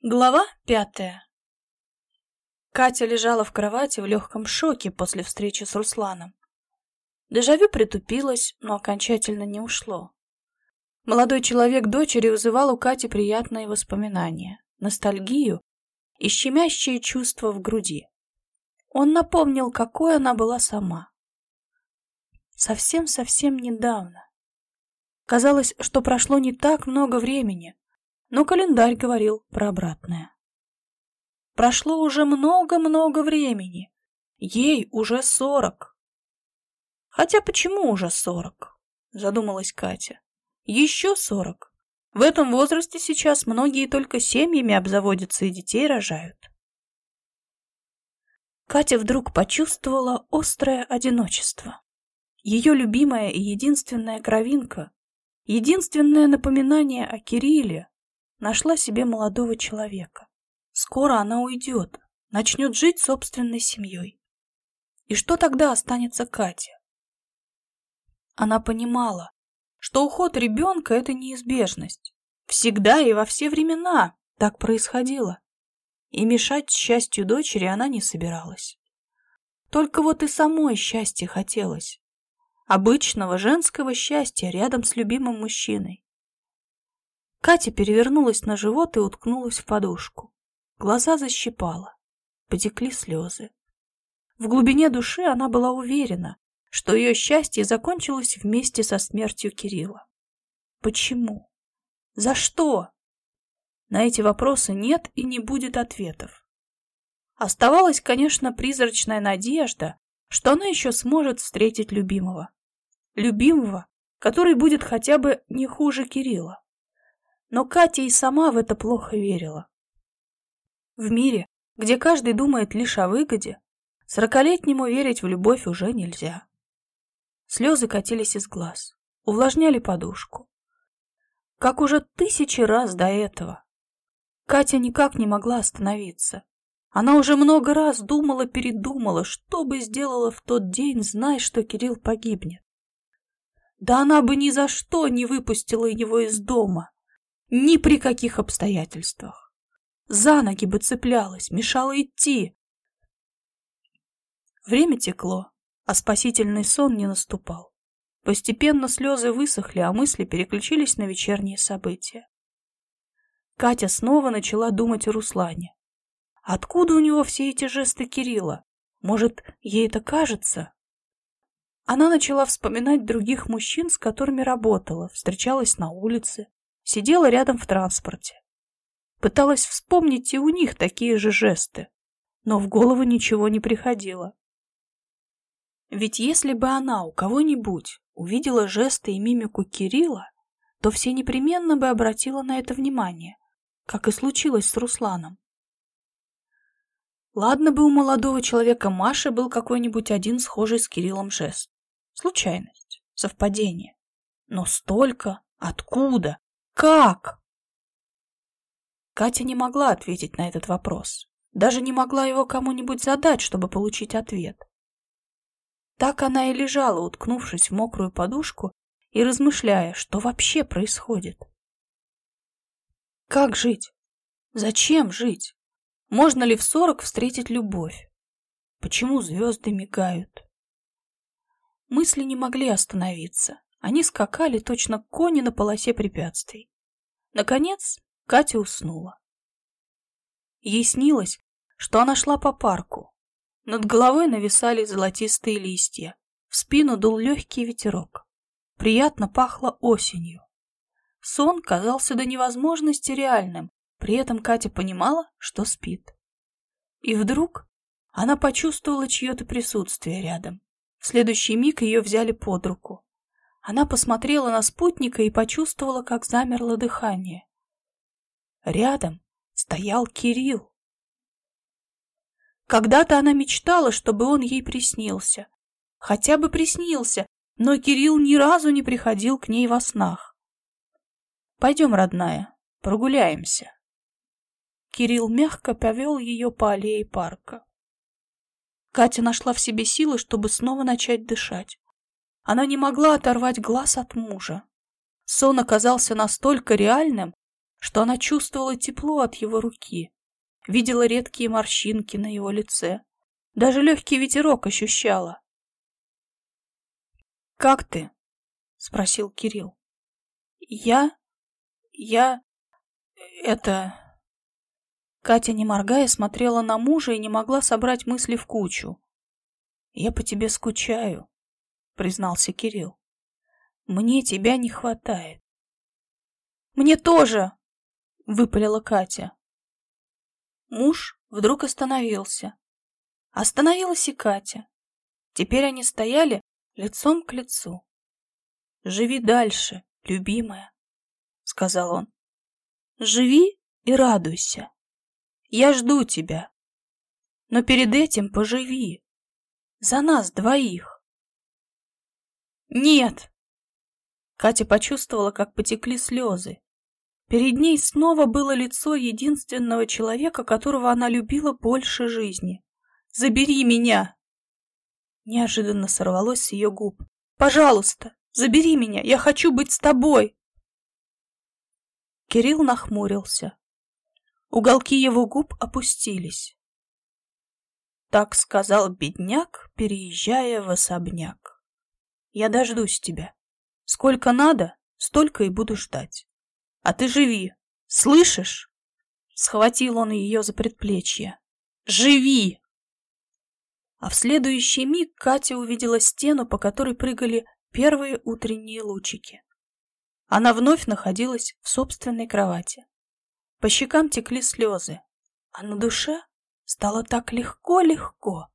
Глава пятая Катя лежала в кровати в легком шоке после встречи с Русланом. Дежавю притупилось, но окончательно не ушло. Молодой человек дочери вызывал у Кати приятные воспоминания, ностальгию и щемящие чувства в груди. Он напомнил, какой она была сама. Совсем-совсем недавно. Казалось, что прошло не так много времени, но календарь говорил про обратное. Прошло уже много-много времени. Ей уже сорок. Хотя почему уже сорок? Задумалась Катя. Еще сорок. В этом возрасте сейчас многие только семьями обзаводятся и детей рожают. Катя вдруг почувствовала острое одиночество. Ее любимая и единственная кровинка, единственное напоминание о Кирилле, нашла себе молодого человека. Скоро она уйдет, начнет жить собственной семьей. И что тогда останется Кате? Она понимала, что уход ребенка – это неизбежность. Всегда и во все времена так происходило. И мешать счастью дочери она не собиралась. Только вот и самой счастья хотелось. Обычного женского счастья рядом с любимым мужчиной. Катя перевернулась на живот и уткнулась в подушку. Глаза защипала. Потекли слезы. В глубине души она была уверена, что ее счастье закончилось вместе со смертью Кирилла. Почему? За что? На эти вопросы нет и не будет ответов. Оставалась, конечно, призрачная надежда, что она еще сможет встретить любимого. Любимого, который будет хотя бы не хуже Кирилла. Но Катя и сама в это плохо верила. В мире, где каждый думает лишь о выгоде, сорокалетнему верить в любовь уже нельзя. Слезы катились из глаз, увлажняли подушку. Как уже тысячи раз до этого. Катя никак не могла остановиться. Она уже много раз думала-передумала, что бы сделала в тот день, зная, что Кирилл погибнет. Да она бы ни за что не выпустила его из дома, ни при каких обстоятельствах. За ноги бы цеплялась, мешала идти. Время текло, а спасительный сон не наступал. Постепенно слезы высохли, а мысли переключились на вечерние события. Катя снова начала думать о Руслане. Откуда у него все эти жесты Кирилла? Может, ей это кажется? Она начала вспоминать других мужчин, с которыми работала, встречалась на улице, сидела рядом в транспорте. Пыталась вспомнить и у них такие же жесты, но в голову ничего не приходило. Ведь если бы она у кого-нибудь увидела жесты и мимику Кирилла, то все непременно бы обратила на это внимание, как и случилось с Русланом. Ладно бы у молодого человека Маши был какой-нибудь один схожий с Кириллом жест. Случайность, совпадение. Но столько, откуда? Как? Катя не могла ответить на этот вопрос. Даже не могла его кому-нибудь задать, чтобы получить ответ. Так она и лежала, уткнувшись в мокрую подушку и размышляя, что вообще происходит. Как жить? Зачем жить? Можно ли в сорок встретить любовь? Почему звезды мигают? Мысли не могли остановиться. Они скакали точно кони на полосе препятствий. Наконец, Катя уснула. Ей снилось, что она шла по парку. Над головой нависали золотистые листья. В спину дул легкий ветерок. Приятно пахло осенью. Сон казался до невозможности реальным, при этом Катя понимала, что спит. И вдруг она почувствовала чье-то присутствие рядом. В следующий миг ее взяли под руку. Она посмотрела на спутника и почувствовала, как замерло дыхание. Рядом стоял Кирилл. Когда-то она мечтала, чтобы он ей приснился. Хотя бы приснился, но Кирилл ни разу не приходил к ней во снах. «Пойдем, родная, прогуляемся». Кирилл мягко повел ее по аллее парка. Катя нашла в себе силы, чтобы снова начать дышать. Она не могла оторвать глаз от мужа. Сон оказался настолько реальным, что она чувствовала тепло от его руки, видела редкие морщинки на его лице, даже легкий ветерок ощущала. «Как ты?» — спросил Кирилл. «Я... я... это...» Катя, не моргая, смотрела на мужа и не могла собрать мысли в кучу. «Я по тебе скучаю», — признался Кирилл. «Мне тебя не хватает». «Мне тоже!» — выпалила Катя. Муж вдруг остановился. Остановилась и Катя. Теперь они стояли лицом к лицу. «Живи дальше, любимая», — сказал он. «Живи и радуйся. Я жду тебя. Но перед этим поживи. За нас двоих». «Нет!» Катя почувствовала, как потекли слезы. Перед ней снова было лицо единственного человека, которого она любила больше жизни. Забери меня!» Неожиданно сорвалось с ее губ. «Пожалуйста, забери меня, я хочу быть с тобой!» Кирилл нахмурился. Уголки его губ опустились. Так сказал бедняк, переезжая в особняк. Я дождусь тебя. Сколько надо, столько и буду ждать. А ты живи, слышишь? Схватил он ее за предплечье. Живи! А в следующий миг Катя увидела стену, по которой прыгали первые утренние лучики. Она вновь находилась в собственной кровати. По щекам текли слезы, а на душе стало так легко-легко.